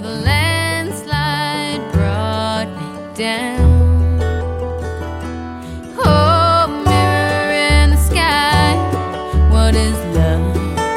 the landslide brought me down. Oh, mirror in the sky, what is love?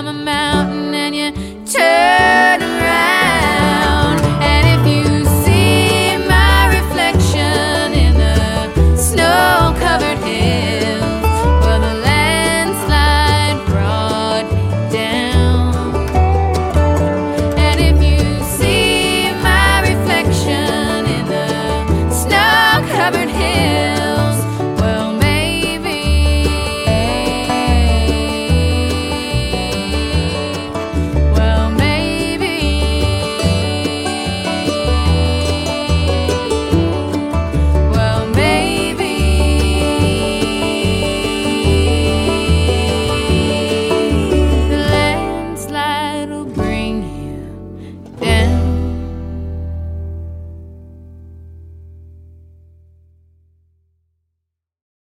I'm a man.